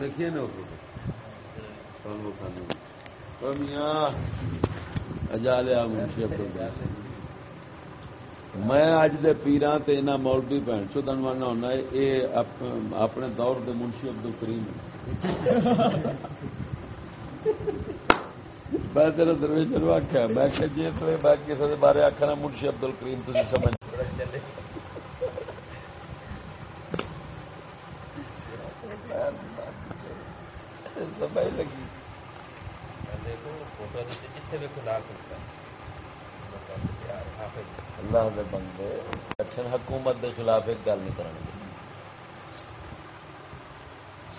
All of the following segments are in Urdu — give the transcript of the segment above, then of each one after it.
دیکھیے نا میاں اجا لیا منشی میں اج دے پیران تے انہاں مولوی بہن چودن وانا ہونا ہے، اے اپنے دور دے منشی عبد الکریم میں تیرا درویش آخیا میں کہ جی تو میں کسی کے بارے آخنا منشی عبد الکریم تھی سمجھ سمجھ لگی اللہ دے بندے اچھا حکومت دے خلاف ایک گل نہیں کریں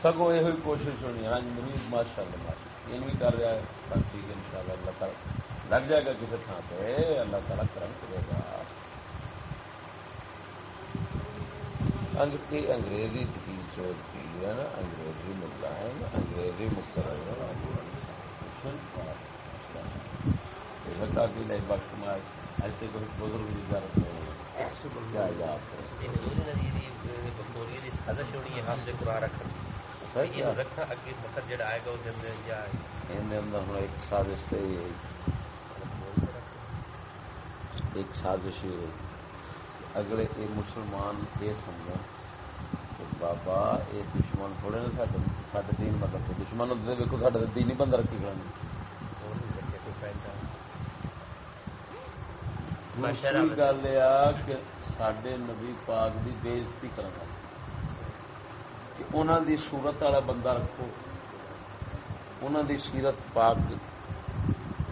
سگوں یہ کوشش ہونی ہاں جی، مریض ماشاء اللہ ماشاء یہ بھی کر رہا ہے۔ ہاں ٹھیک ہے ان شاء اللہ اللہ تعالیٰ۔ لگ جائے گا کسی تھان پہ۔ اللہ تعالیٰ کرم کرے گا۔ انگریزی کی سوچ کی ہے نا۔ انگریزی ملا ہے نا۔ انگریزی مقرر نہیں وقت میں ایسے کوئی بزرگ کی ضرورت نہیں کیا یاد ایک سازش ایک سازش اگلے یہ مسلمان یہ سمجھا کہ بابا یہ دشمن تھوڑے نا سارے دین مطلب دشمن ہوتے دیکھو سارے دین ہی بند رکھی گل یہ کہ سڈے نبی پاک کی بےزتی کرنا کہ انہوں دی صورت والا بندہ رکھو۔ انہوں دی سیرت پاک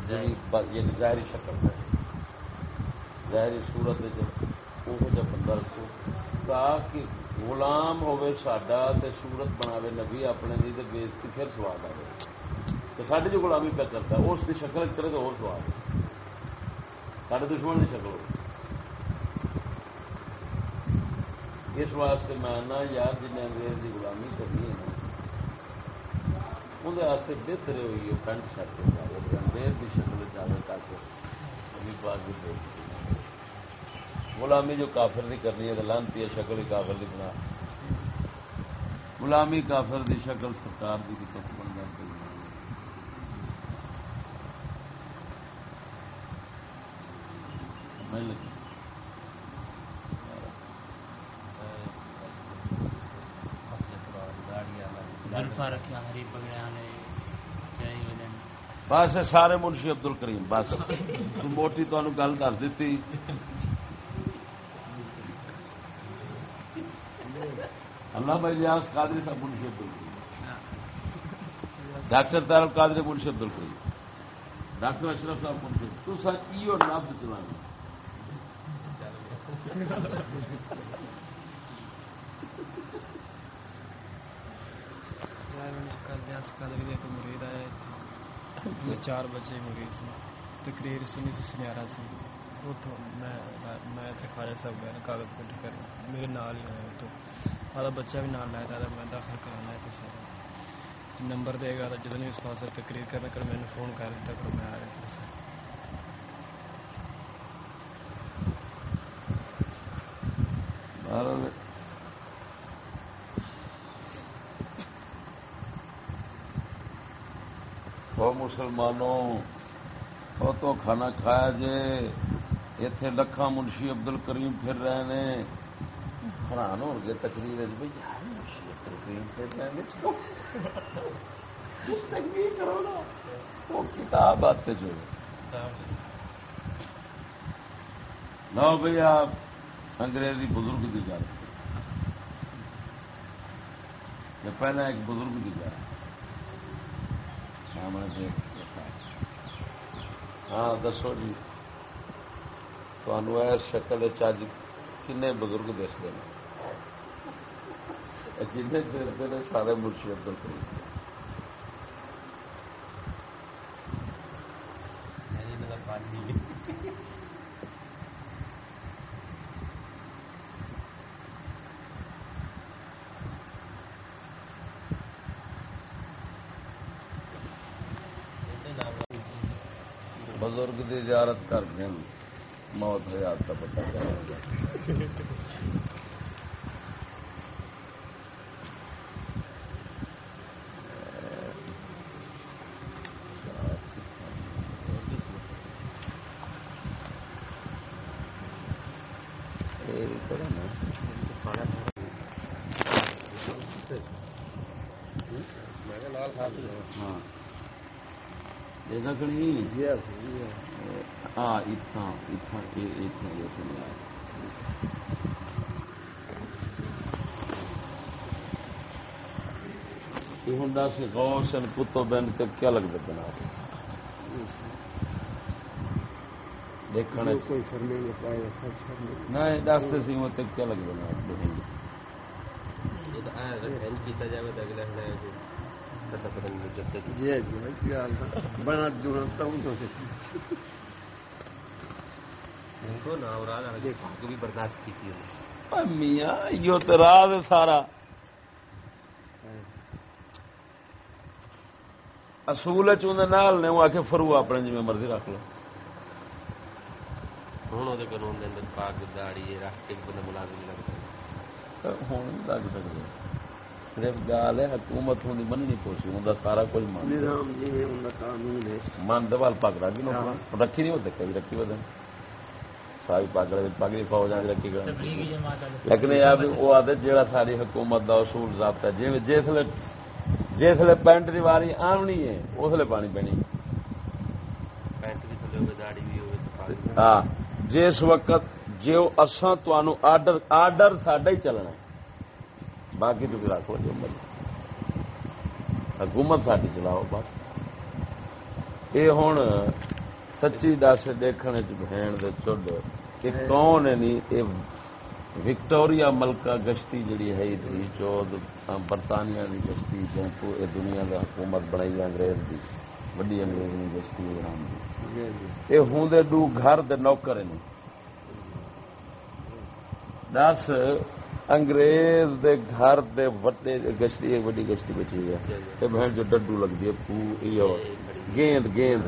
یعنی ظاہری شکل ہے ظاہری صورت وہ بندہ رکھو۔ تاکہ غلام ہوے ساڈا تے صورت بناوے نبی اپنے دی تے بےزتی پھر سواد آئے تو سڈے جو غلامی پہ کرتا اس کی شکل کرے تو اور سواد سارے دشمن کی شکل اس واسطے میں آنا، یار جن انگریز کی غلامی کرنی ہے اندر بہتر ہوئی ہے پینٹ شرٹ انگریز کی شکل چاہے تاکہ غلامی جو کافر کی کرنی ہے لانتی ہے، شکل ہی کافر کی بنا۔ غلامی کافر کی شکل سرکار کی بن جاتی میں بس سارے منشی ابدل کریم بس۔ موٹی تمہیں گل دس دیتی۔ اللہ بھائی ریاض قادری صاحب منشی ابدل کریم۔ ڈاکٹر تارل قادری منشی ابدل کریم۔ ڈاکٹر اشرف صاحب منشی تو سر ای اور لفظ چلانا مرید آیا چار بچے مرید سے، تقریر سنی تو سنیارا سی اتوں میں خواجہ صاحب گیا کاغذ کٹھ کر میرے نال ہی آیا تو۔ آدھا بچہ بھی نال لایا تھا میں داخل کرانا ہے کسی نمبر دے گا جدو بھی استاد صاحب تقریر کرنا کر میں نے فون کر دیتا کرو میں آ رہا سر مسلمانوں وہ تو کھانا کھایا جے اتے لکھا منشی ابدل کریم پھر رہے ہیں حیران ہو گئے تقریر جی بھائی، یار منشی ابدل کریم پھر رہے چنگی کرو نا۔ وہ کتاب آتے جو۔ لو بھائی، آپ انگریزی بزرگ کی گل۔ پہلے ایک بزرگ کی گل۔ سامنے سے ہاں دسو جی۔ تمہوں شکل چج کن بزرگ دستے ہیں۔ جن دستے ہیں، سارے مرشی ابدل کریم بزرگ کی زیارت کر کے موت حیات کا پتا چل ہاں یہ دکھنی ہاں اتنا ہوں دس غوث بین تے کیا لگتا بنا دیکھنے کوئی فرمے نہیں پائے سچ فرمے نہ یہ دستے سی وہ تے کیا لگتا بنا بھائی کیا حال تھا بنا جڑتا ہوں تو سے برداشت میاں یہ تو راز ہے سارا۔ اصول نال نے وہ آخ فرو اپنے جی مرضی رکھ لو۔ ہوں وہ قانون اندر پاگ داڑی رکھ کے بندہ ملازم لگتا ہوں نہیں لگ سکتے صرف گال ہے حکومت ہوں مننی پوسی ہوں سارا کچھ مان نظام جی قانون ہے۔ من رکھ لو رکھی نہیں ہوتے کبھی رکھی ہوتے۔ ساری کی فوج رکھی گئے لیکن یہ بھی وہ آدھے جہاں ساری حکومت کا اصول ضابطہ ہے جی جسل جسل پینٹ کی واری آنی ہے اسلے پانی پینی۔ پینٹ بھی تھلے ہوئے داڑی بھی ہوئے تو پاگ ہاں جس وقت جو اساں تانوں آرڈر آرڈر ساڈا ہی چلنا ہے۔ باقی تو رکھ لو جو مرضی حکومت ساری چلاؤ بس۔ یہ ہوں سچی دس دیکھنے بہن دے چڈ کہ کون ہے نہیں؟ یہ وکٹوریا ملکہ گشتی جڑی ہے چود برطانیہ کی گشتی جن کو یہ دنیا کا حکومت بنائی انگریز کی وڈی انگریز کی گشتی نام کی جی جی۔ یہ ہوں دے ڈو گھر دے نوکر نے دس انگریز دے گھر دے وڈے گشتی وڈی گشتی بچی ہے۔ یہ بہن جو ڈڈو لگتی ہے پو گیند گیند۔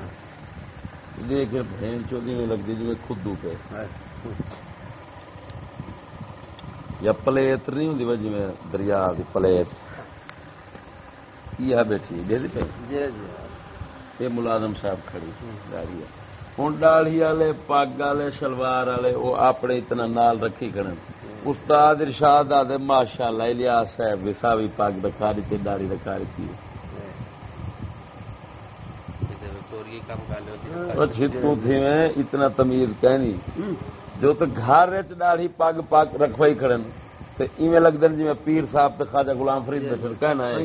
لیکن بہن چودی میں لگتی جی خدو پہ یا پلیت نہیں ہوں جی دریا کی پلیت۔ یہ بیٹھی ہے پہ یہ ملازم صاحب کھڑی ہے۔ ہوں ڈاڑھی والے پگ والے شلوار والے وہ اپنے اتنا نال رکھی کھڑے۔ استاد ارشاد آدھے ماشاء اللہ الیاس صاحب وسا بھی پگ رکھا دیتی داڑھی رکھا دیتی وکٹوری کام کر وہ چھتو تھی میں اتنا تمیز کہنی۔ جو تو گھر داڑھی پگ پگ رکھوائی کھڑے تو ایویں لگتے جی میں پیر صاحب تے خواجہ غلام فرید نے پھر کہنا ہے۔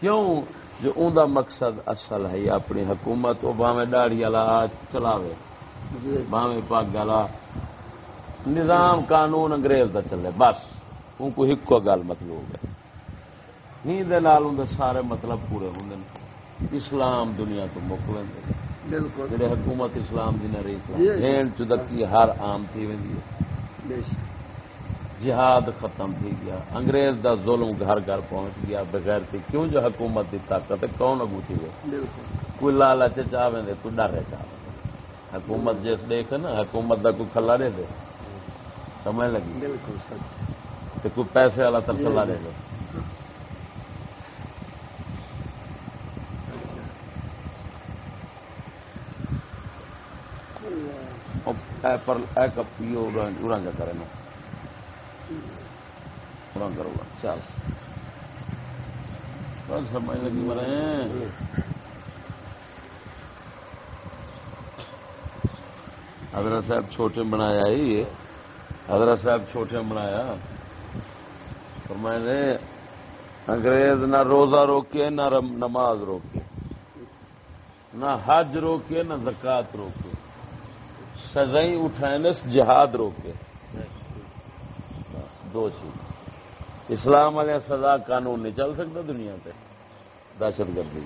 کیوں؟ جو ان دا مقصد اصل ہے اپنی حکومت وہ باویں داڑھی والا چلاوے۔ جی۔ باویں پگ والا۔ نظام قانون انگریز دا چلے بس۔ ان کو ہکو گل مطلوب ہے۔ ہی دے سارے مطلب پورے ہوں اسلام دنیا تو مک لیں بالکل۔ جڑے حکومت اسلام دی نہ رہی۔ ہین چدکی ہر عام تھی ویندی جہاد ختم تھی گیا۔ انگریز دا ظلم گھر گھر پہنچ گیا۔ بغیر تھی کیوں جو حکومت دی طاقت ہے کون اگو تھی بالکل۔ کوئی لالچ دے تو ڈر چاہے حکومت جس دیکھ نا حکومت دا کوئی کھلا دے دے۔ سمجھ لگی؟ بالکل سچ۔ کوئی پیسے والا ترسلا دے دے او اے کرے نا کرو گا چل۔ بس سمجھ لگی مرے۔ حضرت صاحب چھوٹے بنایا ہی حضرت صاحب چھوٹے بنایا۔ فرمائے نے انگریز نہ روزہ روکے نہ نماز روکے۔ نہ حج روکے نہ زکات روکے۔ سزائی اٹھائے جہاد روکے۔ دو چیز۔ اسلام والے سزا قانون نہیں چل سکتا دنیا پہ۔ دہشت گردی۔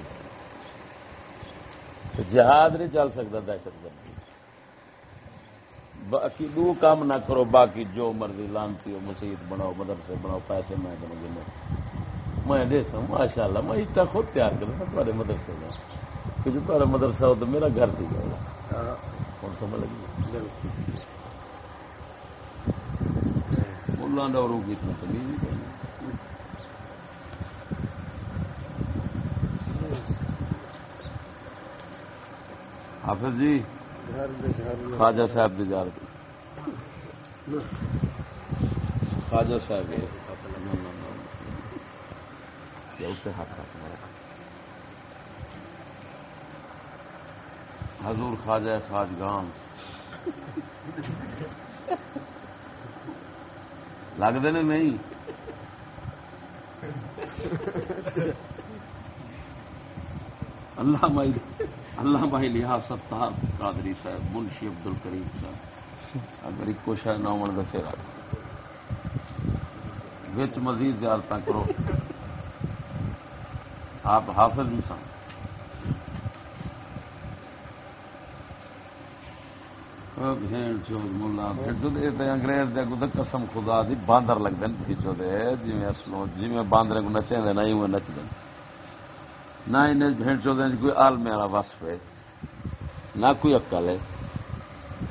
جہاد نہیں چل سکتا دہشت گردی۔ باقی دو کام نہ کرو، باقی جو مرضی لانتی ہو مسیت بناؤ، مدرسے بناؤ، پیسے میں دوں گی میں۔ دے سوں ماشاء اللہ میں اٹا خود تیار کروں تمہارے مدرسے کا کہ جو تمہارا مدرسہ ہو تو میرا گھر تھی۔ جائے گا کون سمجھ لگی ڈوروں کی اتنا تمیز نہیں حافظ جی خواجہ صاحب کی زیارت خواجہ صاحب اس سے ہاتھ رکھنا حضور خواجہ خواجگان لگتے نے نہیں؟ اللہ بھائی اللہ بھائی لحاظ ستار قادری صاحب، منشی عبد الکریم صاحب. اگر ایک شاید نہ من پھر وچ مزید زیارت کرو. آپ حافظ بھی چود ملا انگریز دے کو قسم خدا دی باندر لگتے ہیں پیچھو دے جی اصلوں جی باندر کو نچے دے، نہ ہی وہ نچتے نہ انہیں بھیڑ چودے کوئی عالم والا وصف ہے، نہ کوئی عقل ہے،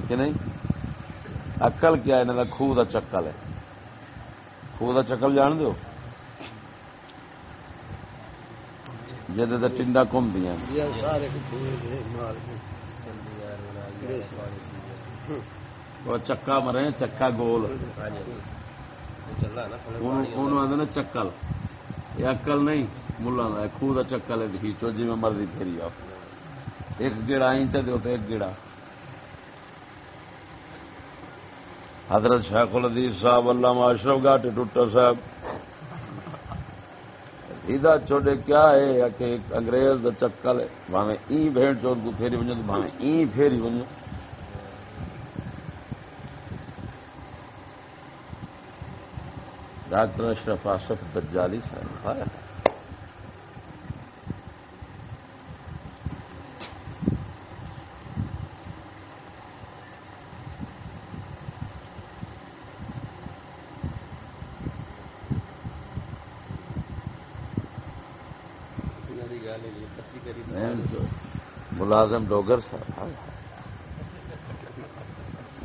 کہ نہیں؟ عقل کیا ہے؟ انہوں خوہ کا چکل ہے۔ خوہ کا چکل جان دو جہد ٹنڈا گھوم دیا۔ وہ چکا مرے، چکا گول۔ آدھے چکل۔ یہ اکل نہیں، ملا خوہ کا چکل ہے کھینچو جی میں مرضی پھیری آؤ۔ ایک گیڑا اینچ دو تو ایک گیڑا حضرت شیخ الحدیث صاحب علامہ اشرف گاٹی ٹوٹا صاحب۔ سیدھا چھوڑے کیا ہے؟ کہ انگریز دا چکل ہے۔ بھاوے ای بھیڑ چوت کو پھیری ونجو تو بھاوے ای پھیری ونجو۔ ڈاکٹر اشرف آصف دجالی صاحب ہائے ملازم ڈوگر صاحب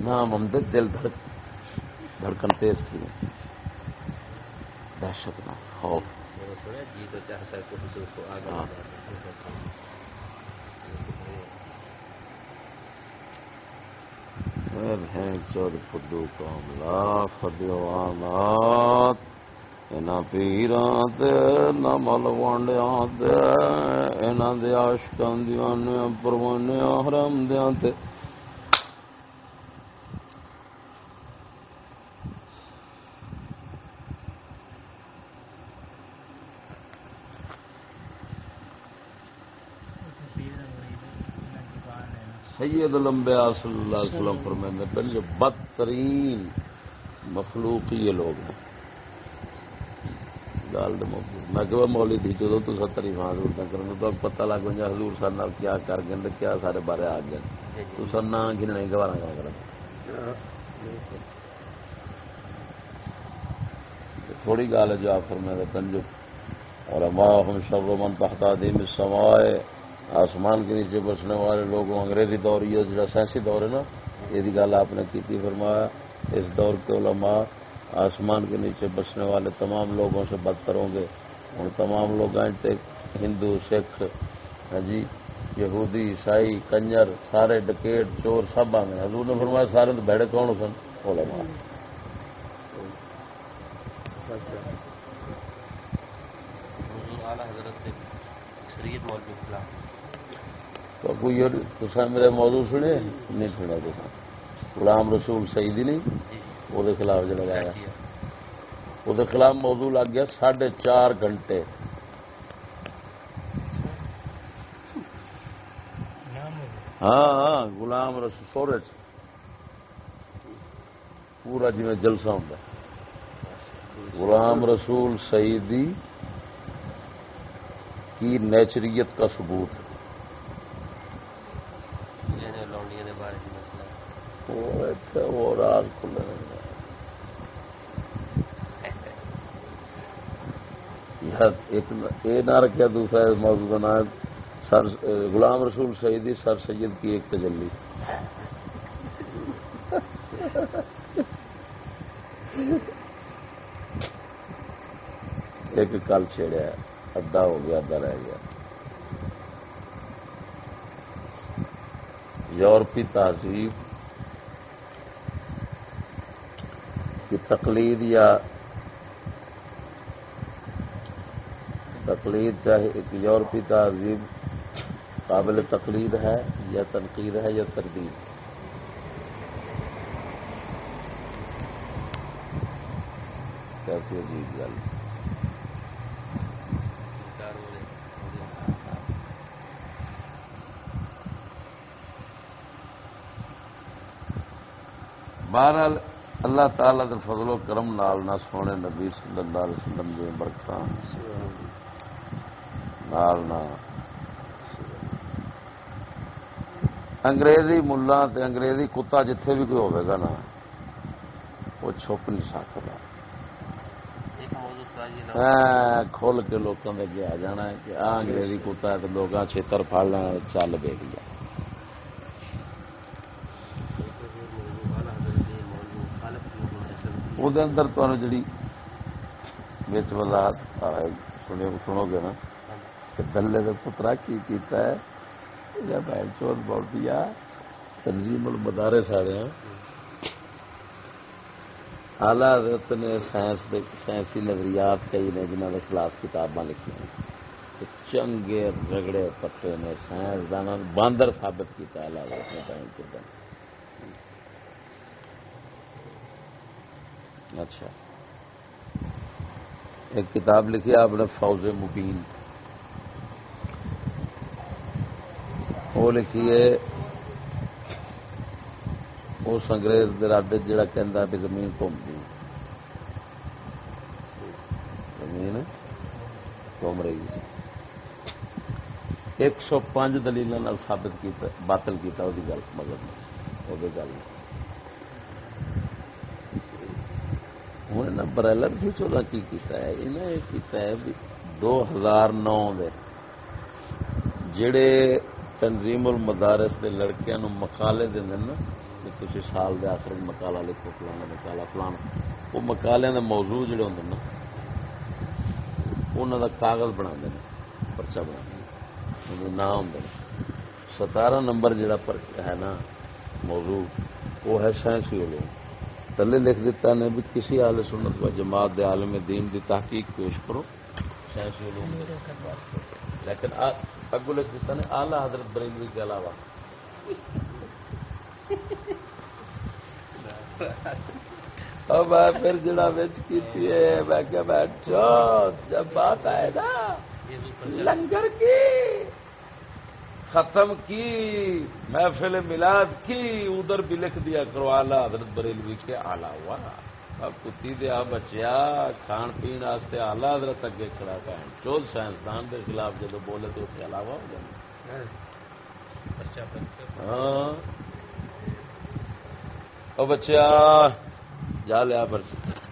نام ہم دے دل دھڑکن تیز تھی۔ دہشت نہ خوف چود فدو قوم لا فدیوانات اینا پیراں تے نہ مل وانڈیاں تے اینا دے عاشقاں دیوانے پروانے حرم دیاں تے۔ سید الانبیاء صلی اللہ علیہ وسلم فرمائے پہلے جو بدترین مخلوق یہ لوگ ہیں۔ گال دے موضوع میں کہ وہ مولوی دی جو تو ستر ایمان حضور نہ کرن، تو پتہ لگ گیا جی حضور سر نال کیا کر گئے تے کیا سارے بارے آ گئے تو سر نہ گننے گوارا کر کر تھوڑی گال ہے جو آپ فرمائے پنجو اور اما ہم شر من تحت دیم السمائے آسمان کے نیچے بسنے والے لوگوں، انگریزی دور، یہ جڑا سائنسی دور ہے نا، یہ گل آپ نے کی فرمایا اس دور کے علماء آسمان کے نیچے بسنے والے تمام لوگوں سے بدتر ہوں گے۔ ان تمام لوگ ہندو، سکھ ہاں جی یہودی، عیسائی، کنجر، سارے ڈکیٹ، چور سب آ گئے۔ حضور نے فرمایا سارے تو بیڑے کون سن؟ علماء۔ حضرت مولوی تو کوئی تصا میرے موضوع سنے؟ نہیں سنا تو۔ غلام رسول سعیدی نہیں؟ وہ خلاف جو لگایا وہ خلاف موضوع لگ گیا ساڑھے چار گھنٹے۔ ہاں ہاں غلام رسول سورج پورا جی میں جلسہ ہوں غلام رسول سعیدی کی نیچریت کا ثبوت۔ وہ وہ راز کھلے ایک یہ نہ رکھا دوسرا موضوع کا نام سر غلام رسول شہیدی سر سید کی ایک تجلی۔ ایک کل چھیڑیا ادھا ہو گیا، ادھا رہ گیا۔ یورپی تہذیب کی تقلید یا تقلید چاہے ایک یورپی تہذیب قابل تقلید ہے یا تنقید ہے یا تردید کیسی عجیب گل۔ بہرحال اللہ تعالی دے فضل و کرم نال نہ سونے نبی صلی اللہ علیہ وسلم دے برکتاں نال نہ انگریزی ملا تے انگریزی کتا جتھے بھی کوئی ہوئے گا نا وہ چھپ نہیں سکتا۔ کھول کے لوگوں نے آ جانا ہے کہ آ انگریزی کتا ہے تو لوگ چھتر پڑ لینا چل بے گیا وہ اندر تمہیں جڑی بچ وضاحت سنو گے نا کہ دلے کے پترا کی کیتا ہے بہن چوت بول تنظیم المدارے سارے آلہ حضرت نے سائنس سائنسی نظریات کئی نے جنہوں نے خلاف کتاباں لکھی ہیں چنگے رگڑے پتے نے سائنسدان باندر ثابت کیا آلہ حضرت نے ٹائم کے اچھا۔ ایک کتاب لکھی آپ نے فوج مبین۔ وہ لکھیے اس انگریز دراد جڑا کہہ بھی زمین گھومتی زمین گھوم رہی ایک سو پانچ دلیل سابت باطل کیا وہ گل مطلب، مگر وہ گل۔ ہوں برائلر بھی چودہ کی کیتا ہے، انہیں یہ کیتا ہے بھی دو ہزار نو دے۔ جڑے تنظیم المدارس دے لڑکیاں نو مقالے دیں نا، کہ تھی سال دے آخر مکالا لکھو فلانا مکالا فلانا وہ مکالے دے موضوع جڑے ہوں نا انہوں دا کاغذ بنا دیں پرچا بنا دیں نام ہوں ستارہ نمبر جڑا پر ہے نا، موضوع، وہ ہے سائنسی علوم۔ تلے لکھ دیتا نے بھی کسی آل سنت و جماعت دے عالم دین دی تحقیق پیش کرو۔ سائنسی علوم لیکن اگو لکھ دیتا نے آلہ حضرت بریلوی کے علاوہ۔ اب پھر جڑا بچ کی میں کہ بیٹھو جب بات آئے نا، لنگر کی۔ ختم کی، محفل میلاد کی، ادھر بھی لکھ دیا کرو، آلہ حضرت بریلوی کے آلہ ہوا۔ اب کتی دیا بچیا، کھان پین واسطے آلہ حضرت اگے کھڑا پہ چول سائنسدان کے خلاف جب بولے تو اس کے علاوہ ہو جائے ہاں۔ او بچیا، جا لیا پرچا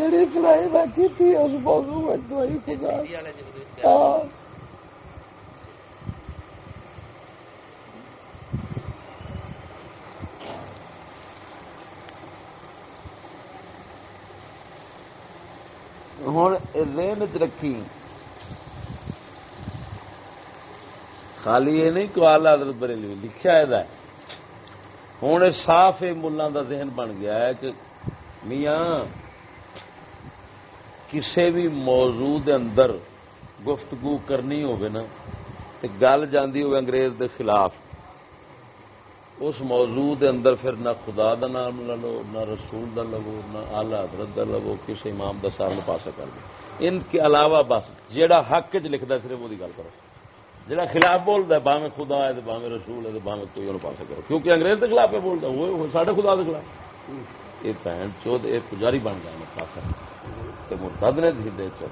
جڑی چلائی میں کی اس موضوع میں دوائی خدا ہوں رین چ رکھی خالی یہ نہیں کہ آلہ حضرت بریلوی لکھا ہے ہوں صاف ملان کا ذہن بن گیا ہے کہ میاں کسی بھی موضوع دے اندر گفتگو کرنی نا گل جاندی ہوئے انگریز دے خلاف، اس موضوع دے اندر پھر نہ خدا دا نام نہ لو، نہ رسول دا لو، نہ آلہ حضرت دا لو کسی امام دا سال پاسا کر دو ان کے علاوہ بس، جیڑا حق چ لکھتا صرف وہ گل کرو۔ جہاں خلاف بولتا ہے باہیں خدا ہے تو باہیں رسول ہے تو باہیں کوئی اور پاسا کرو۔ کیونکہ انگریز کے خلاف بولتا وہ سارے خدا کے خلاف۔ یہ بہن چود یہ پجاری بن گیا پاسا۔ مرتد نے دھی دے چو۔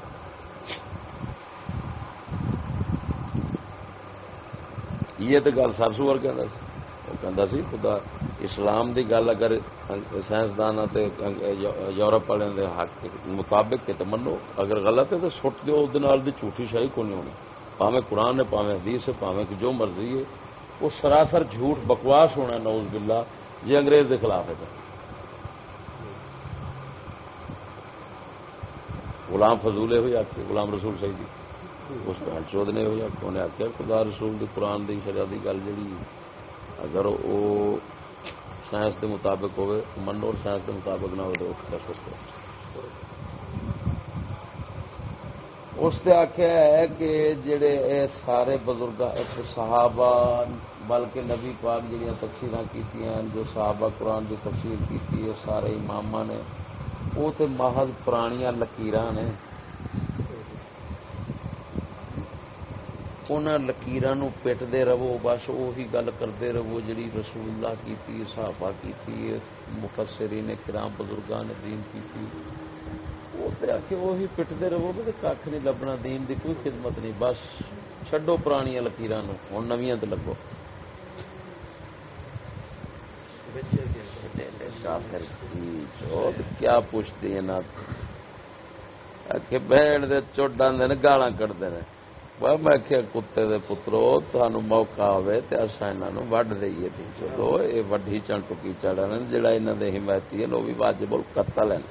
یہ تو گل سر سور کہ سی۔ خدا اسلام دی گل اگر سائنسدان یورپ والے دے حق مطابق تو منو، اگر غلط ہے تو سٹ دو دی جھوٹھی شاہی کو نہیں ہونی۔ پاوے قرآن ہے پاوے حدیث ہے پاوے جو مرضی ہے۔ وہ سراسر جھوٹ بکواس ہونا نوز باللہ جی انگریز دے خلاف ہے۔ تو غلام فضولے ہوئی آتی غلام رسول صحیح اس بہن چود نے ہوئی ہویا انہیں آخیا خدا رسول دی قرآن دی شرع دی گل جڑی، اگر وہ سائنس دے مطابق ہوئے منو اور سائنس دے مطابق نہ ہو تو سکتے اس نے آخیا ہے کہ جڑے اے سارے بزرگ صحابہ، بلکہ نبی پاک جہاں تفصیل کی جو صحابہ قرآن کی تفصیل کی سارے امام نے وہ تو محض پرانیاں لکیر نے۔ انہوں لکیر پٹتے رہو، بس وہی گل کرتے رہو جی رسول اللہ کی صحابہ کی مفسری نے کرام بزرگان نے دین کی وہ تو آ کے وہی پٹتے رہو گے کھ نہیں لبنا، دین دی کوئی خدمت نہیں، بس چڈو پرانیاں لکیر ہوں نویاں تو لگو کافر کیا پوچھتے ہیں نا کہ بہن دے چوٹ آدھے گالا کٹتے ہیں میں کیا کتے دے پترو تمہیں موقع آئے تو اصا یہاں وڈ دئیے چلو یہ وڈی چن چنٹکی چڑھن جہاں یہاں کے حمایتی ہیں وہ بھی واجب قتل ہیں۔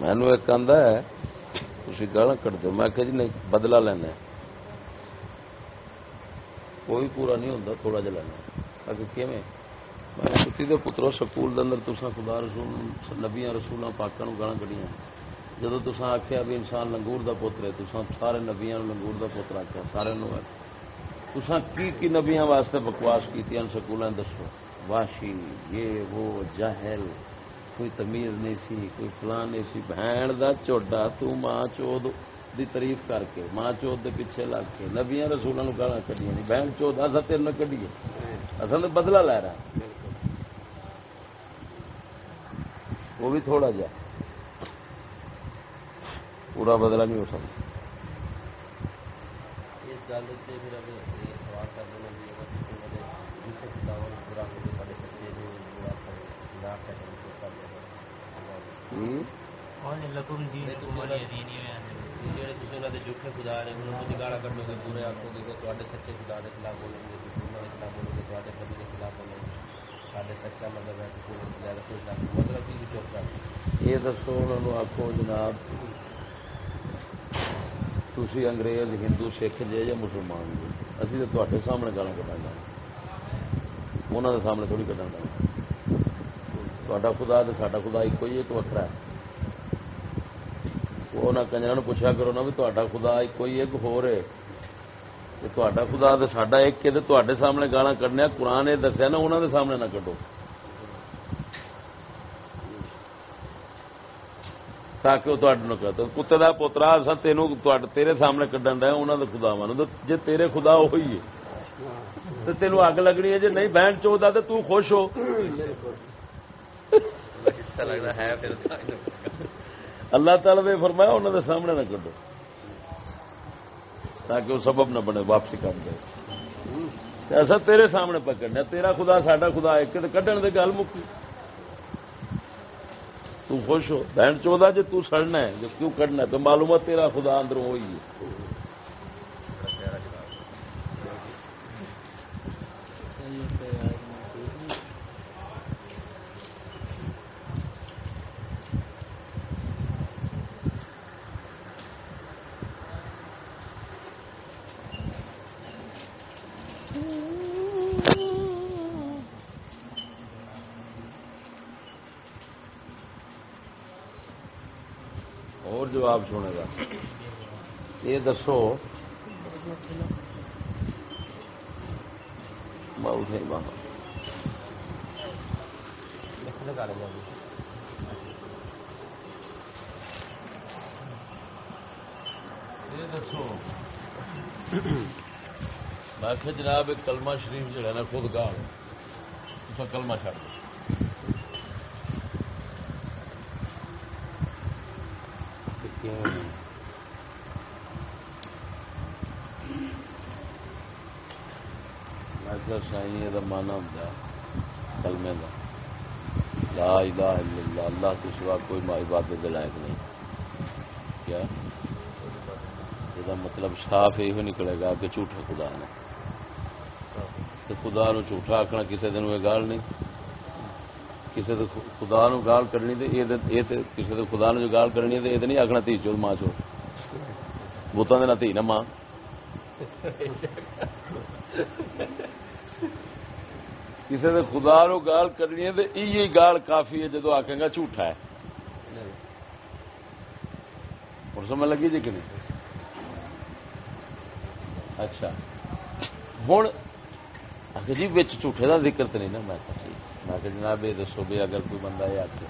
مینو ایک آدھا ہے تھی گالا کٹ دو میں کہ جی نہیں بدلا لینا کوئی پورا نہیں ہوتا تھوڑا جا لینا کہ میں کتی دے پترو، سکول اندر تسا خدا رسول، نبیاں رسول پاکوں گالا کٹیاں جدو تسا آخیا بھی انسان لنگور دا پوتر ہے تسا سارے نبیاں لنگور دا پوتر آخیا سارے تسا کی کی نبیاں واسطے بکواس کی سکولوں دسو۔ واشی، یہ وہ جاہل کوئی تمیز نہیں سی، کوئی فلان نہیں سی۔ بہن دا چوڈا، تو ماں چود دی تعریف کر کے، ماں چود دے پیچھے لگ کے۔ نبیاں رسولوں گالا کڈیاں نہیں۔ بہن چود اصل تیرے نہ کڈیے۔ اصل تو بدلا لے رہا۔ وہ بھی تھوڑا جا۔ پورا بدلا نہیں ہو سکتا۔ اس گل سے پھر سوال کر دینا مطلب مطلب کر یہ دسو آخو جناب تھی انگریز ہندو سکھ جے یا مسلمان جی اسی تو تے سامنے گالا کٹا گا انہوں کے سامنے تھوڑی کٹا گا تا خدا تو سا خدا ایک ہی ایک وکرا ہے وہ نہ کنجر پوچھا کرو نا بھی تا خدا ایک ہی ایک ہو رہے تا خدا تو ساڈا ایک ہے تے سامنے گالا کڈنے قرآن یہ دسیا نا انہوں دے سامنے نہ کڈو تاکہ وہ تک کتے کا پوترا سا تین تیرے سامنے کڈن رہا انہوں نے خدا مان جی تیرے خدا وہی ہے تو تینوں اگ لگنی ہے جی نہیں بہن چوہتا تو خوش ہو اللہ تعالی نے فرمایا انہوں نے سامنے نہ کڈو تاکہ وہ سبب نہ بنے، واپسی کر دے۔ ایسا تیرے سامنے پکڑنا، تیرا خدا، ساڈا خدا ایک کڈن دے گل مکی۔ تو خوش ہو، بہن چودہ جی تو سڑنا ہے جو کیوں کڈنا تو معلومات تیرا خدا اندروں ہوئی ہے۔ جواب سنے گا۔ یہ دسو۔ بہت صحیح بابا دسو۔ میں جناب کلمہ شریف جڑا نا، خود گاہ کلمہ چڑھ دو سائی یہ مانا ہوں کلمے کا۔ لا الہ الا اللہ اللہ کے سوا کوئی ماں عبادت لائق نہیں۔ کیا؟ یہ مطلب صاف یہ نکلے گا کہ جھوٹا خدا نے تو خدا نو جھوٹا آخنا کسی دن یہ گال نہیں۔ کسی تو خدا نو گال کرنی کسی تو خدا نو جو گال کرنی ہے یہ نہیں آخنا تھی چول ماں چو بوتان دینا تھی نا ماں۔ کسی نے خدا نو گال کرنی ہے تو یہ گال کافی ہے جدو آخے گا جھوٹا ہے۔ اور سمجھ لگی جی کہ نہیں؟ اچھا۔ ہوں آخر جی بچ جھوٹے کا ذکر تو نہیں نا، میں جی، میں کہ جناب یہ دسو بھی اگر کوئی بندہ یہ آ کے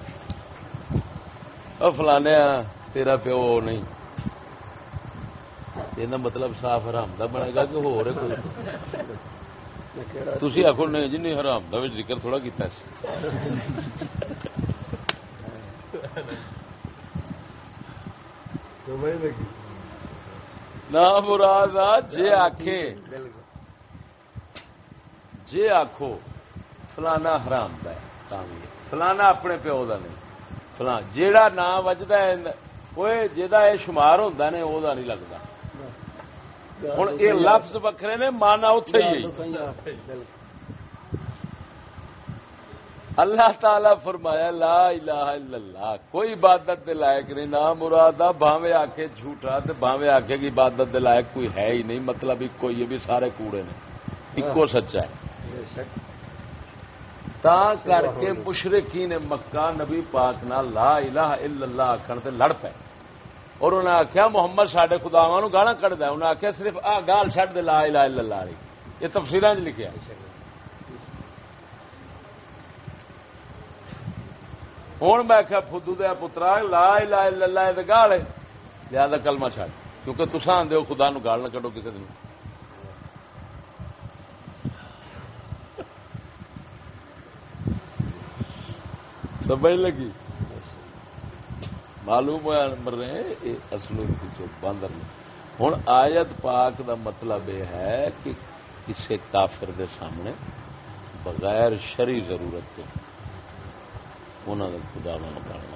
فلانے تیرا پیو نہیں۔ یہ مطلب صاف حرام کا بنے گا کہ ہو رہے کوئی۔ تھی آخو نہیں جی نہیں حرام کا ذکر تھوڑا کیتا نہ مراد جی آخے جی آخو فلانا حرام کا فلانا اپنے پیو کا نہیں۔ فلان جیڑا نام وجدا ہے وہ جا شمار ہوتا نے وہ نہیں لگتا ہوں یہ لفظ وکھرے نے مانا اتے ہی اللہ تعالی فرمایا، لا الہ الا اللہ، کوئی عبادت دے لائق نہیں، نہ مراد باوے آ کے جھوٹا باوے آ کے عبادت دے لائق کوئی ہے ہی نہیں مطلب ایک یہ بھی سارے کوڑے نے۔ ایکو سچا ہے۔ تا کر کے مشرقی نے مکہ نبی پاک نہ لا الہ الا اللہ آخر تے لڑ پے۔ اور انہیں آخیا محمد سڈے خداوا گالا کٹ دیا انہیں آخیا صرف آ گال چڈ دے، لا لا لا یہ تفصیل لکھا ہوں میں آخیا فدو دیا پترا، لا لا لا گال ہے۔ لیا کلما چڈ کیونکہ تصا آدھے خدا نو گال نہ کٹو کسی دن سمجھ لگی؟ معلوم ہوا مر رہے ہیں باندر ہوں آیت پاک دا مطلب یہ ہے کہ کسی کافر دے سامنے بغیر شری ضرورت تو انہوں نے خدا نہ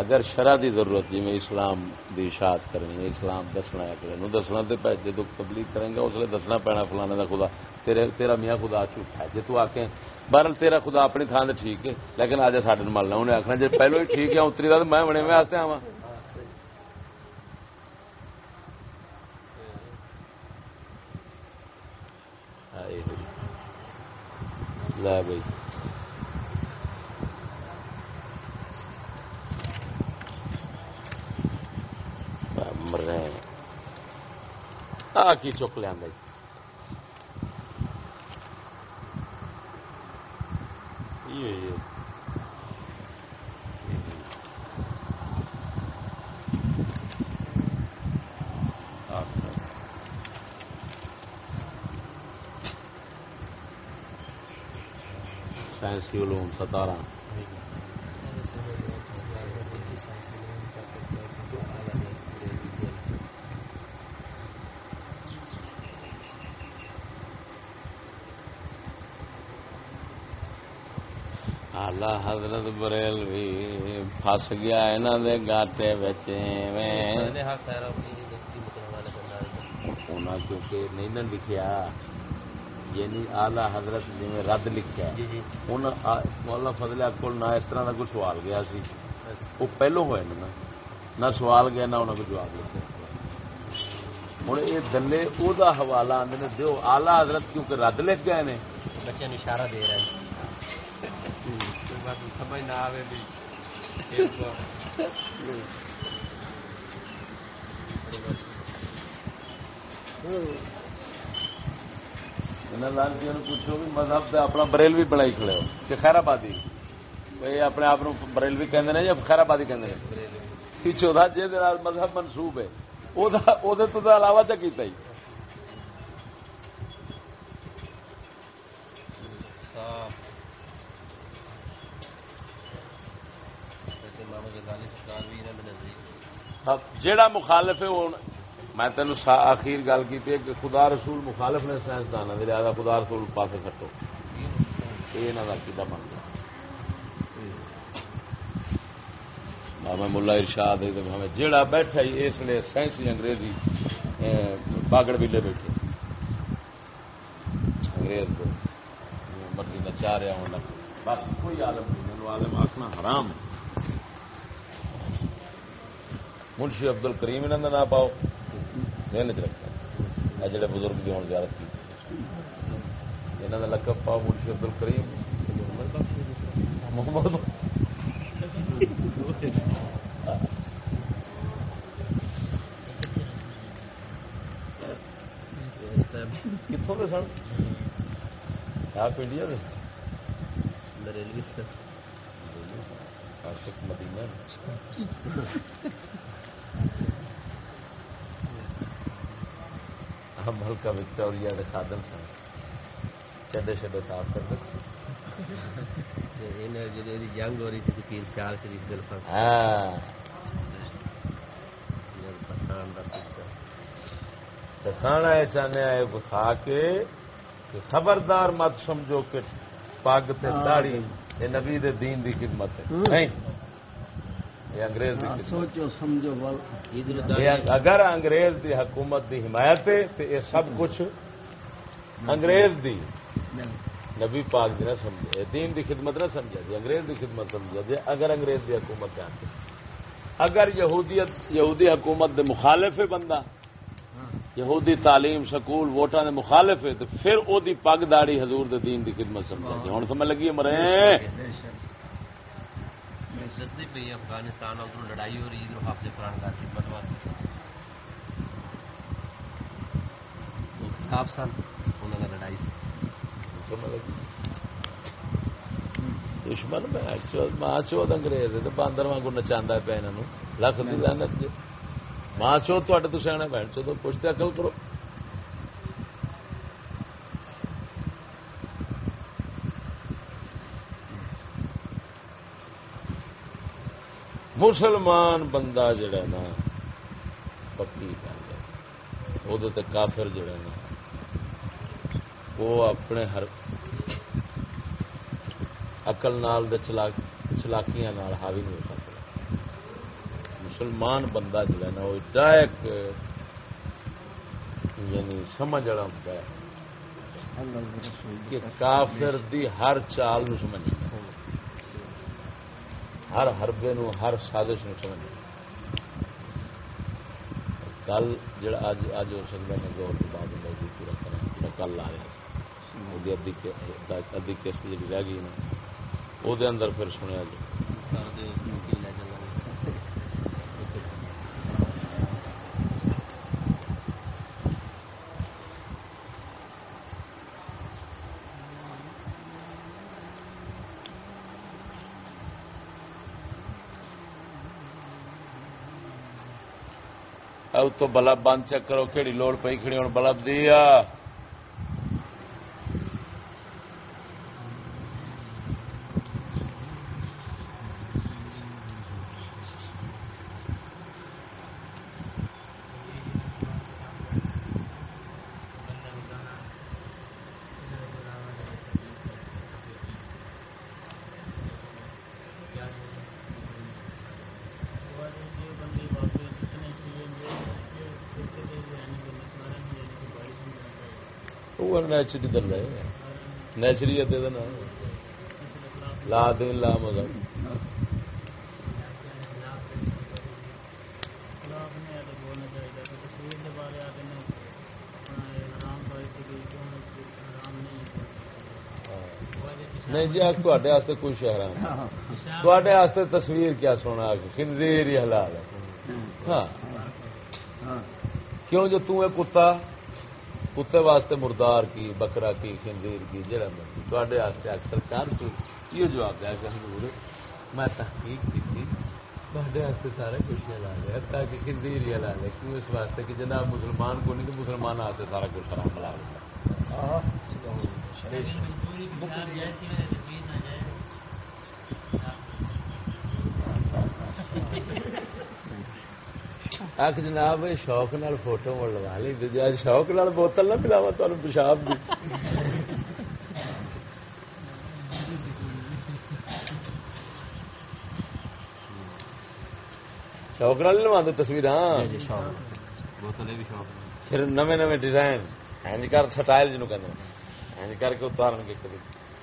اگر شرح دی ضرورت جی میں اسلام دی اشاعت کرنی ہے، اسلام دسنا ہے کہ دسنا تے پے جے تو جدو تبلیغ کریں گے، اس لیے دسنا پینا فلانے کا خدا۔ تیرے تیرا میاں خدا جھوٹا ہے۔ جی تو آ کے بہرل تیرا خدا اپنی تھان سے ٹھیک ہے، لیکن آج سڈے ملنا انہیں آخنا جی پہلو ہی ٹھیک ہے، اتری کا تو میں بنے میں آوا لے بھائی مر رہے ہیں آ کی چک لیا بھائی۔ سائنسی علوم ستارہ۔ آلہ حضرت بھی فس گیا یہاں دے گاٹے بچے کیونکہ نہیں نہ لکھیا یعنی آلہ حضرت جی رد لکھا مولا فضل کو نہ اس طرح کا کوئی سوال گیا سی وہ پہلو ہوئے نا نہ سوال گیا نہ انہوں کو جواب لکھا ہوں یہ دلے وہ حوالہ آدھے دو آلہ حضرت کیونکہ رد لکھ گئے نے بچے اشارہ دے رہے ہیں سمجھ نہ آئے بھی لالچی پوچھو بھی مذہب اپنا بریلوی بنائی کھڑے ہو کہ خیر آبادی بھائی اپنے آپ بریلوی کہتے ہیں یا خیر آبادی کہ چودہ جی مذہب منسوب ہے وہ تو علاوہ چا کیتا ہی جیڑا مخالف ہے میں تین آخر گل کی کہ خدا رسول مخالف نے سائنسدان لہٰذا خدا رسول پاس کٹو یہ یہاں کا بن گیا۔ بابا ملا ارشاد جیڑا بیٹھا اس لیے سائنسی انگریزی پاگڑ بلے بیٹھے۔ انگریز کو مرضی نچا رہا ہونا باقی کوئی عالم نہیں انہوں عالم آخنا حرام ہے۔ منشی عبد الکریم انہوں کا نہ پاؤ۔ دن چ رکھا یہ جڑے بزرگ کی ہوں زیارت کی۔ انہوں کا لقب پاؤ منشی عبد الکریم محمد کتوں کے سن؟ آپ انڈیا کے بریلوی سے عاشق مدینہ۔ ہم ہلکا وکٹوریا کے خادم سن۔ چڈے چڈے صاف کرتے جی جنگ ہو رہی تھی پیر سیال شریف دل فس ہاں۔ یہ چاہنے آئے کھا کے کہ خبردار مت سمجھو کہ پگ تے داڑھی یہ نبی دین دی خدمت ہے۔ نہیں۔ یہ انگریز دی سوچو سمجھو اگر انگریز دی حکومت دی حمایت ہے تو یہ سب کچھ انگریز دی۔ نبی پاک دی نہ سمجھے دین دی خدمت نہ سمجھا جی انگریز دی خدمت سمجھا جی اگر انگریز دی حکومت ہے۔ اگر یہودیت یہودی حکومت دے مخالف ہے بندہ یہودی تعلیم سکول ووٹاں دے مخالف ہے تو پھر او دی پگ داڑی حضور دے دین دی خدمت سمجھا جی۔ ہوں سمجھ لگی ہے مرے دستی پی افغانستان ادھر لڑائی ہو رہی ادھر حافظ قرآن کا خدمت واسطے آپ سال انہوں نے لڑائی سے۔ دشمن میں ماں چوت انگریز ہے تو باندر واگو نچا پیا انہوں لکھ دی لعنت جی۔ ماں چوت تے تو سیاح بہن چو تو پوچھتے عقل کرو۔ مسلمان بندہ جڑا نا، پکی گل ہے وہ کافر جڑا نا، وہ اپنے ہر اقل نال دے چلاک چلاکیاں نال حاوی نہیں ہو سکتا۔ مسلمان بندہ جڑا نا، وہ ایڈا ایک یعنی سمجھ والا ہوتا ہے۔ کہ کافر دی ہر چال نو سمجھ ہر حربے نو، ہر سازش نو سمجھ کل جڑا اج اج ہو سکتا ہے زور کے بعد موضوع پورا کرا جڑا کل آ رہا وہ ادھی ادھی قسط جی رہ گئی نا۔ وہ اندر پھر سنیا جی اب تو بلب بند چیک کرو کہڑی لوڑ پی کھڑی ہوں بلب دی آ نیچری دل رہے نیچری دے دینا لا دین لا مذہب۔ نہیں جی آج تے کوئی شہر تے تصویر کیا سونا خنزیر ہی حلال ہے۔ ہاں۔ کیوں جو توں ہے کتا؟ کتے واسطے مردار کی بکرا کی خنزیر کی جڑا تے اکثر چار یہ جواب دیا کہ حضور۔ میں تحقیق کی تھی تے سارے کچھ حلال ہے تاکہ خنزیر ہی حلال ہے کیوں اس واسطے کہ جناب مسلمان کو نہیں تو مسلمان آتے سارا کچھ حرام حلال ہوتا آخ جناب شوق نال فوٹو ملوا لی جی شوق نال بوتل نہ پلاوا تمہیں پیشاب کی شوق نال لوا دو تصویر پھر نویں نویں ڈیزائن۔ اینج کر سٹائل جنوب کہ اینج کر کے اتارن گے کبھی۔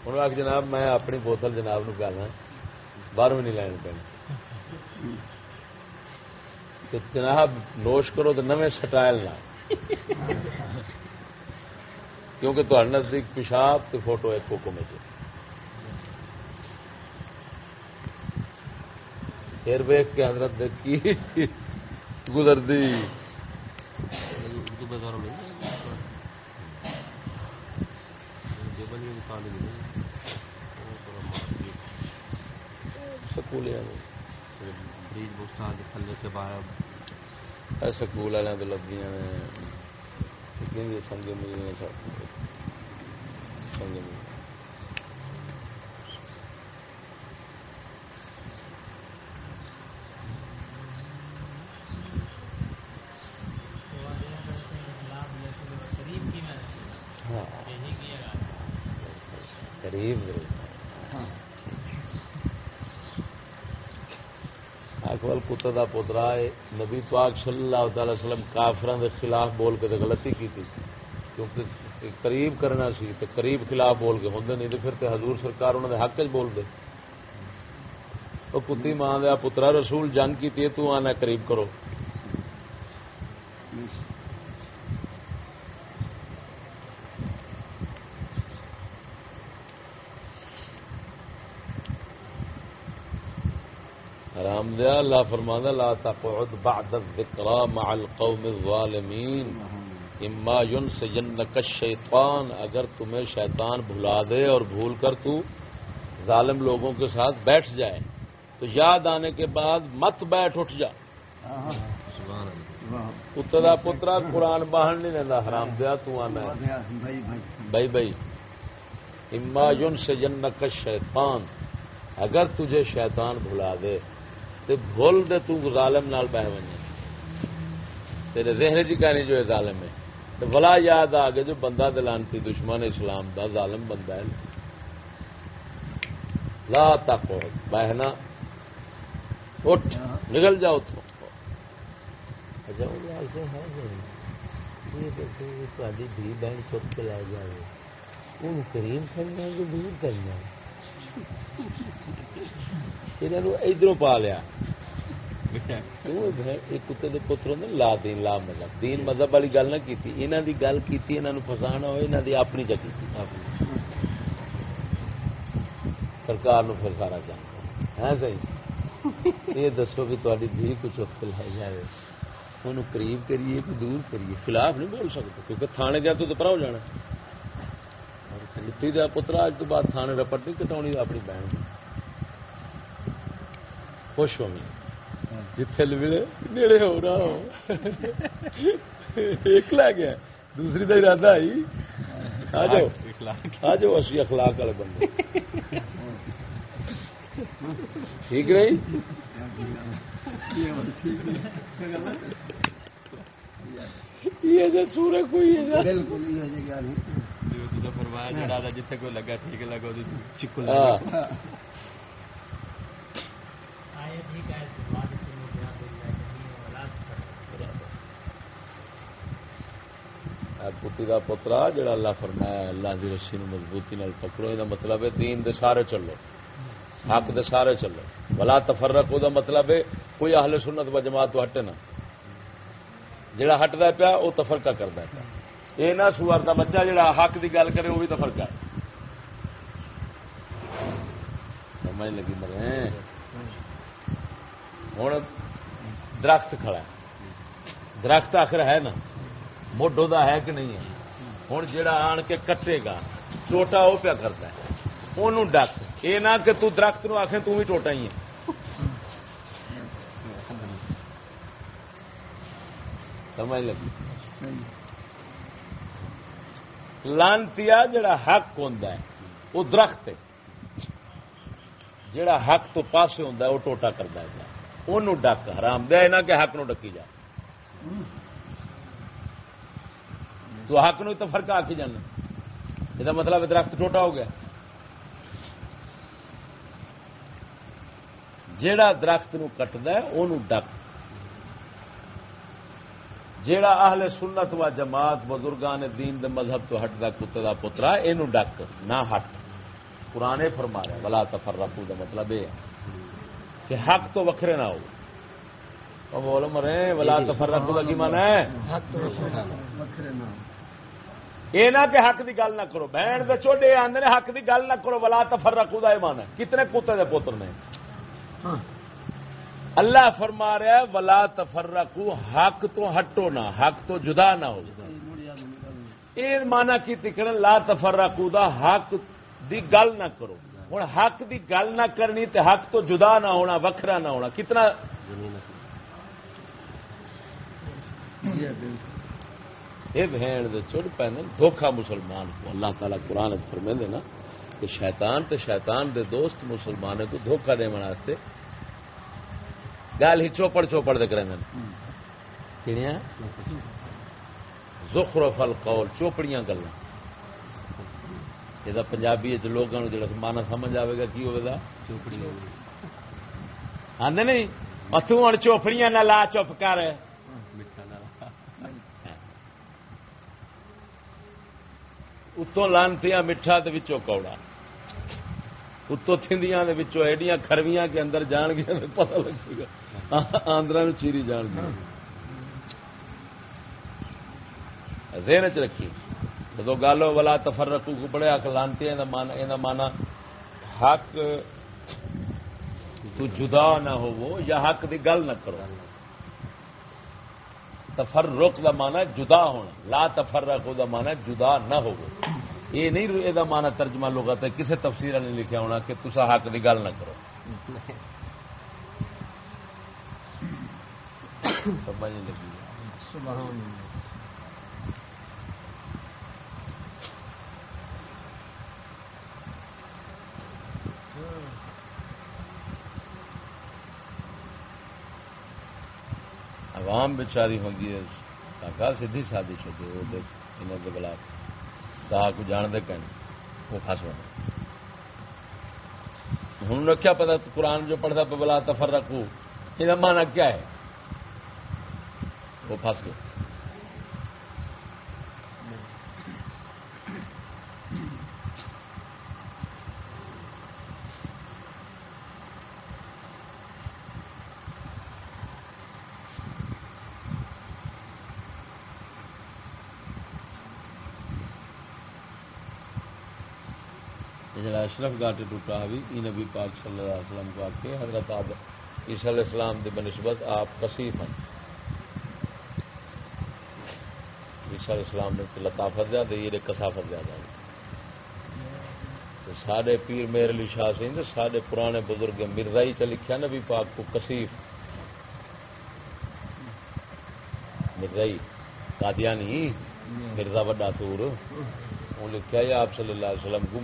انہوں آخ جناب میں اپنی بوتل جناب نو پیانا باہر بھی نہیں لین پینی۔ تو جناب نوش کرو تو نویں سٹائل نہ۔ کیونکہ تو نزدیک پیشاب تو فوٹو ایک حکم ہے۔ پھر ویک کے حضرت دیکھی گزرتی سکول بریج بک تھلے سے باہر۔ سکول سنگے ملی سنگے ملی قریب پاگل کتے کا پوترا ہے۔ نبی پاک صلی اللہ تعالی وسلم کافران کے خلاف بول کے غلطی کی تھی کیونکہ قریب کرنا سی تو قریب خلاف بول کے ہوں نہیں تو پھر تو حضور سرکار انہوں نے حق چ بول دے۔ وہ کتی ماں دیا پترا رسول جنگ کی تھی تو آنا قریب کرو حرام دیا اللہ فرمانا لا تقعد بعد الذکرى مع القوم الظالمین. اما ينسجنك الشیطان، اگر تمہیں شیطان بھلا دے اور بھول کر تو ظالم لوگوں کے ساتھ بیٹھ جائے، تو یاد آنے کے بعد مت بیٹھ اٹھ جا۔ پترا پترا، قرآن باہر نہیں لینا، حرام دیا تو آنا بھائی بھائی۔ اما یون ينسجنك الشیطان، اگر تجھے شیطان بھلا دے تے بھول دے تو ظالم نال بہ ونے تیرے ذہن چ کہانی جو ہے ظالم ہے۔ تو بلا یاد آ جو بندہ دلانتی دشمن اسلام دا ظالم بندہ ہے۔ لا تک بہنا۔ اٹھ نکل جاؤ تو اچھا دھی بہن چپ کے لے جائے۔ ان کریم کرنا جو دور کرنا انہوں ادھر پا لیا کتے کے پتر لا دین لا مذہب دین مذہب والی گل نہ کی انہوں کی گل کی فسانا ہو انہوں کی اپنی چکی سرکار پھر سارا چاہتا ہے صحیح یہ دسو کہ تاری دھی کو چپ کے لائی جائے ان قریب کریے کہ دور کریے خلاف نہیں بول سکتے کیونکہ تھانے گیا تو پرا ہو جانا مٹی دیا پترا اج تو بعد تھانے رپٹ نہیں کٹاؤنی اپنی بہن خوش ہو جتھے لے نیڑے ہو رہا ہو ایک لے گیا دوسری کا ارادہ آئی آ جاؤ آ جاؤ اسی اخلاق والے بندے ٹھیک نہیں یہ کوئی بالکل جتنے کوئی لگا ٹھیک لگا چکل پتی کا پوترا جڑا اللہ فرمایا اللہ کی رسی نو مضبوطی نال پکڑو یہ مطلب ہے دین دے سارے چلو۔ حق دے سارے چلو۔ بلا تفرق وہ مطلب ہے کوئی اہل سنت و جماعت تو ہٹے نا جڑا ہٹتا پیا وہ تفرقہ کرتا پیا۔ یہ نہ سوار کا بچہ جڑا حق دی گل کرے وہ بھی تفرقہ ہے۔ سمجھ لگی مرے؟ ہوں درخت کھڑا ہے۔ درخت آخر ہے نا؟ موڈو دا ہے کہ نہیں ہے؟ ہوں جا آن کے کٹے گا ٹوٹا وہ پیا کرتا ہے۔ وہ ڈک۔ یہ نہ کہ تو درخت نو آخ تھی ٹوٹا ہی ہے۔ سمجھ لگی؟ لانتی جڑا حق ہوں وہ درخت ہے۔ جڑا حق تو پاسے ہوں وہ ٹوٹا کرتا ہے۔ وہ ڈک حرام دیا نہ کہ حق نو ڈکی جا۔ تو حق نو تو فرق آ کے جانا۔ یہ مطلب درخت ٹوٹا ہو گیا۔ جیڑا درخت نو کٹد ڈک۔ جیڑا اہل سنت و جماعت بزرگان دین دے مذہب تو ہٹ دا کتے دا پترا یہ ڈک نہ ہٹ۔ پرانے فرما رہا بلا تفرقو دا مطلب یہ ہے کہ حق تو وکھرے نہ ہو۔ بول مرے بلا تفرقو دا کی مانا ہے؟ یہ نہ کہ حق دی گل نہ کرو۔ بہن دے چوڈے آندے نے حق دی گل نہ کرو بلا تفرقو دا ایمان ہے۔ کتنے کتے دے پتر نے؟ اللہ فرما رہا ہے، ولا تفرقو حق تو ہٹو نہ، حق تو جدا نہ ہو یہ مانا کی تکڑ لا تفرقو دا حق دی گل نہ کرو۔ ہوں حق دی گل نہ کرنی تے حق تو جدا نہ ہونا، وکھرا نہ ہونا۔ کتنا یہ بہن دے چڑ پہ دھوکھا مسلمان کو۔ اللہ تعالیٰ قرآن فرمے نا کہ شیطان تے شیطان دے دوست مسلمان کو دھوکھا دے واسطے گل ہی چوپڑ چوپڑ دے کریں کہڑیاں زخرف القول چوپڑیاں گلاں۔ یہ پنجابی لوگوں جڑا مانا سمجھ آئے گا کی ہوگا چوپڑی۔ آدھے نہیں؟ توں چوپڑیاں نہ لا چپ کر۔ اتوں لانتیاں میٹھا تے وچوں کوڑا۔ اتوں تھندیاں دے وچوں ایڈیاں کھرویاں کے اندر جان گیا تے پتہ لگے گا آندرا نو چیری جان گیا ذہن چ رکھی جدو گل ہو والا تفرقو کو بڑے اک لانتی مانا یہ مانا حق تو جدا نہ ہو یا حق دی گل نہ کرو تفرق دا مانا جدا ہونا لا تفرق دا مانا جدا نہ ہو یہ نہیں یہ مانا ترجمہ لوگ کسی تفسیر نے لکھا ہونا کہ تسا حق دی گل نہ کرو۔ سمجھ لگی۔ عوام بچاری ہوندی ہے سیدھی سادی چھوٹی وہ انہوں کے بلا دا جان دے کہیں وہ خاص ہونا ہوں نے کیا پتا قرآن جو پڑھتا پہ بلا تفر رکھو یہ مانا کیا ہے وہ پھنس گئے جڑا اشرف گاٹ ٹوٹا بھی ای نبی پاک صلی اللہ علیہ وسلم کو آ کے حضرت آب عیسی علیہ السلام کے بنسبت آپ کثیف ہیں۔ عیسی علیہ السلام نے لطافت زیادہ یہ کسافت زیادہ ہے سارے پیر میر علی شاہ سنگھ سارے پرانے بزرگ مرزائی چ لکھا نبی پاک کو کثیف مرزائی قادیانی مرزا وڈا سور۔ وہ لکھا ہے آپ صلی اللہ علیہ وسلم کو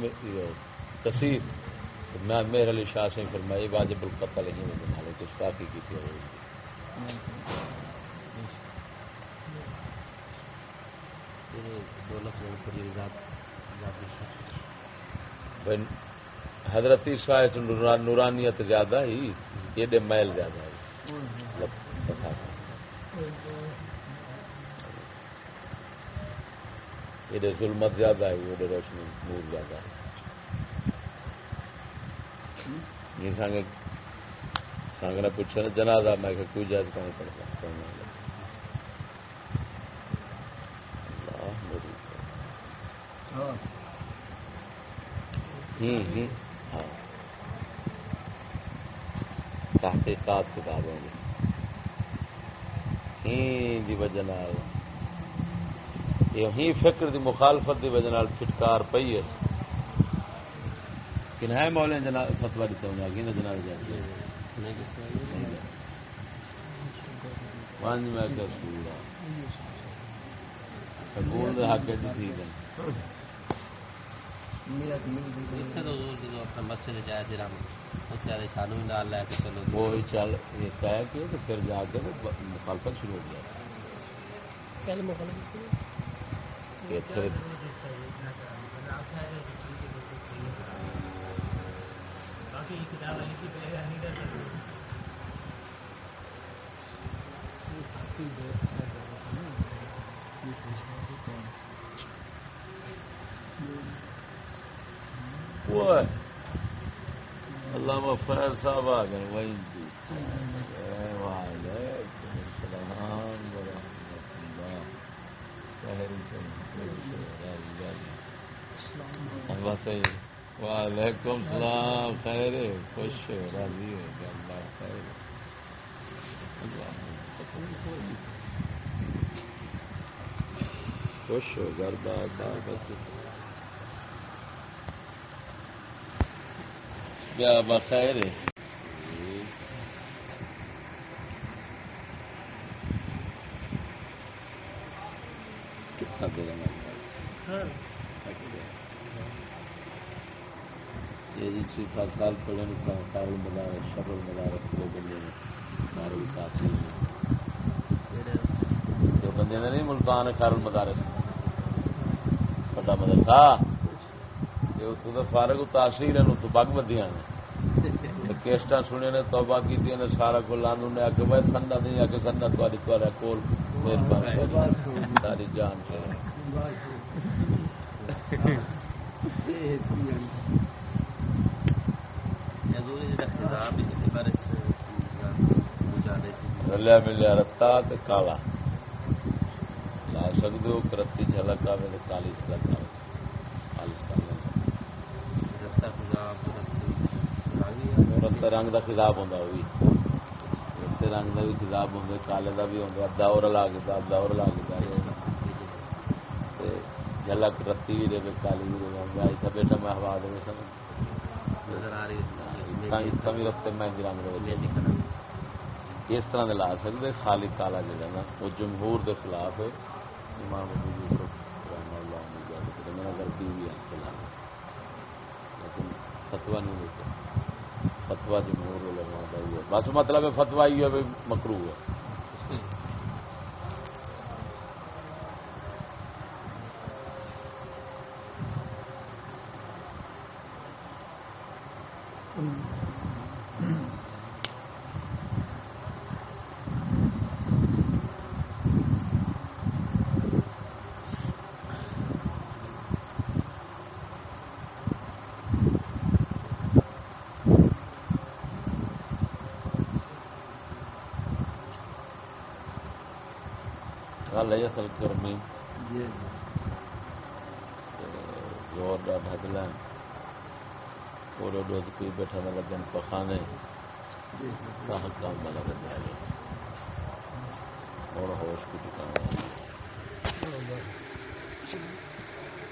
کثیر۔ میں میر علی شاہ سے فرمائی واجب القتل ہی میں بنا لے کی تھی۔ دو لفظ پوری ذات بھائی حضرت عیسیٰ نورانیت زیادہ ہی یہ میل زیادہ ہے۔ مطلب یہ ظلمت زیادہ ہے یہ روشنی نور زیادہ ہے۔ یہ سانگ سانگ نے پوچھا نا جنازہ میں کہ کوئی جائز کہیں پڑتا ہوں ہاں۔ تحقیقات کتابیں ہی دی وجہ فکر دی مخالفت دی وجہ پھٹکار پئی ہے۔ کہ ہے مولے جنا فتوا دیتا ہوں آگے نہ جنا جاتی پانچ میں کیا سورا سکول دے حق دی ٹھیک ہے۔ مسجد جائے رام اتنے سانو بھی نال لے کے چلو۔ وہی چل کے تو پھر جا کے تو مخالفت شروع ہو گیا۔ اتنے وہ علامہ فیض صاحب آ گئے وہیں السلام اللہ۔ بس وعلیکم السلام، خیر، خوش ہو راضی ہو اللہ، خیر۔ خوش ہو گھر کیا بخیر۔ ہے کتنا دے گا یہ جی چھ سات سال پہلے کارل مدارس شرل مدارس دو بندے نے مارو تاثیر دو بندے نے نہیں، ملتان ہے کارل مدارس بڑا مدرسہ۔ یہ اتوں کا فارغ تاثیر ہے تو بگ بدیاں نے کیسٹا سنے نے، توبہ کی نے، سارا کو لانو نے آ کے بھائی سننا نہیں آ کے سننا تاری تارا کول مہربانی۔ ساری جان سے۔ رلیا ملیا رتا تے کالا۔ لا سکتے ہو کرتی جھلک آئے تو کالی جھلک آئے رنگ کا خلاف بھی رت رنگ کا بھی خلاف ہوں کالے کا بھی ہوں ادا اور لا کے ادا اور لا کے جھلک رتی بھی رہے کالی بھی رہے۔ اتنا بیٹا میں ہوا دے سن کمی رتے مہندی رنگ رہے۔ اس طرح دے لا سکتے خالی تالا جگہ نا، وہ جمہور دے خلاف ہے۔ امام ابو یوسف رحمہ اللہ نے کے میرا گھر بھی بھی خلاف لیکن فتوا نہیں دیتے۔ فتوا جمہور علماء کا ہی ہے۔ بس مطلب ہے فتوا ہی ہے مکرو ہے گل ہے اصل گرمی زور ڈاٹا چلین پورے ڈوز پی بیٹھا نہ لگن پخانے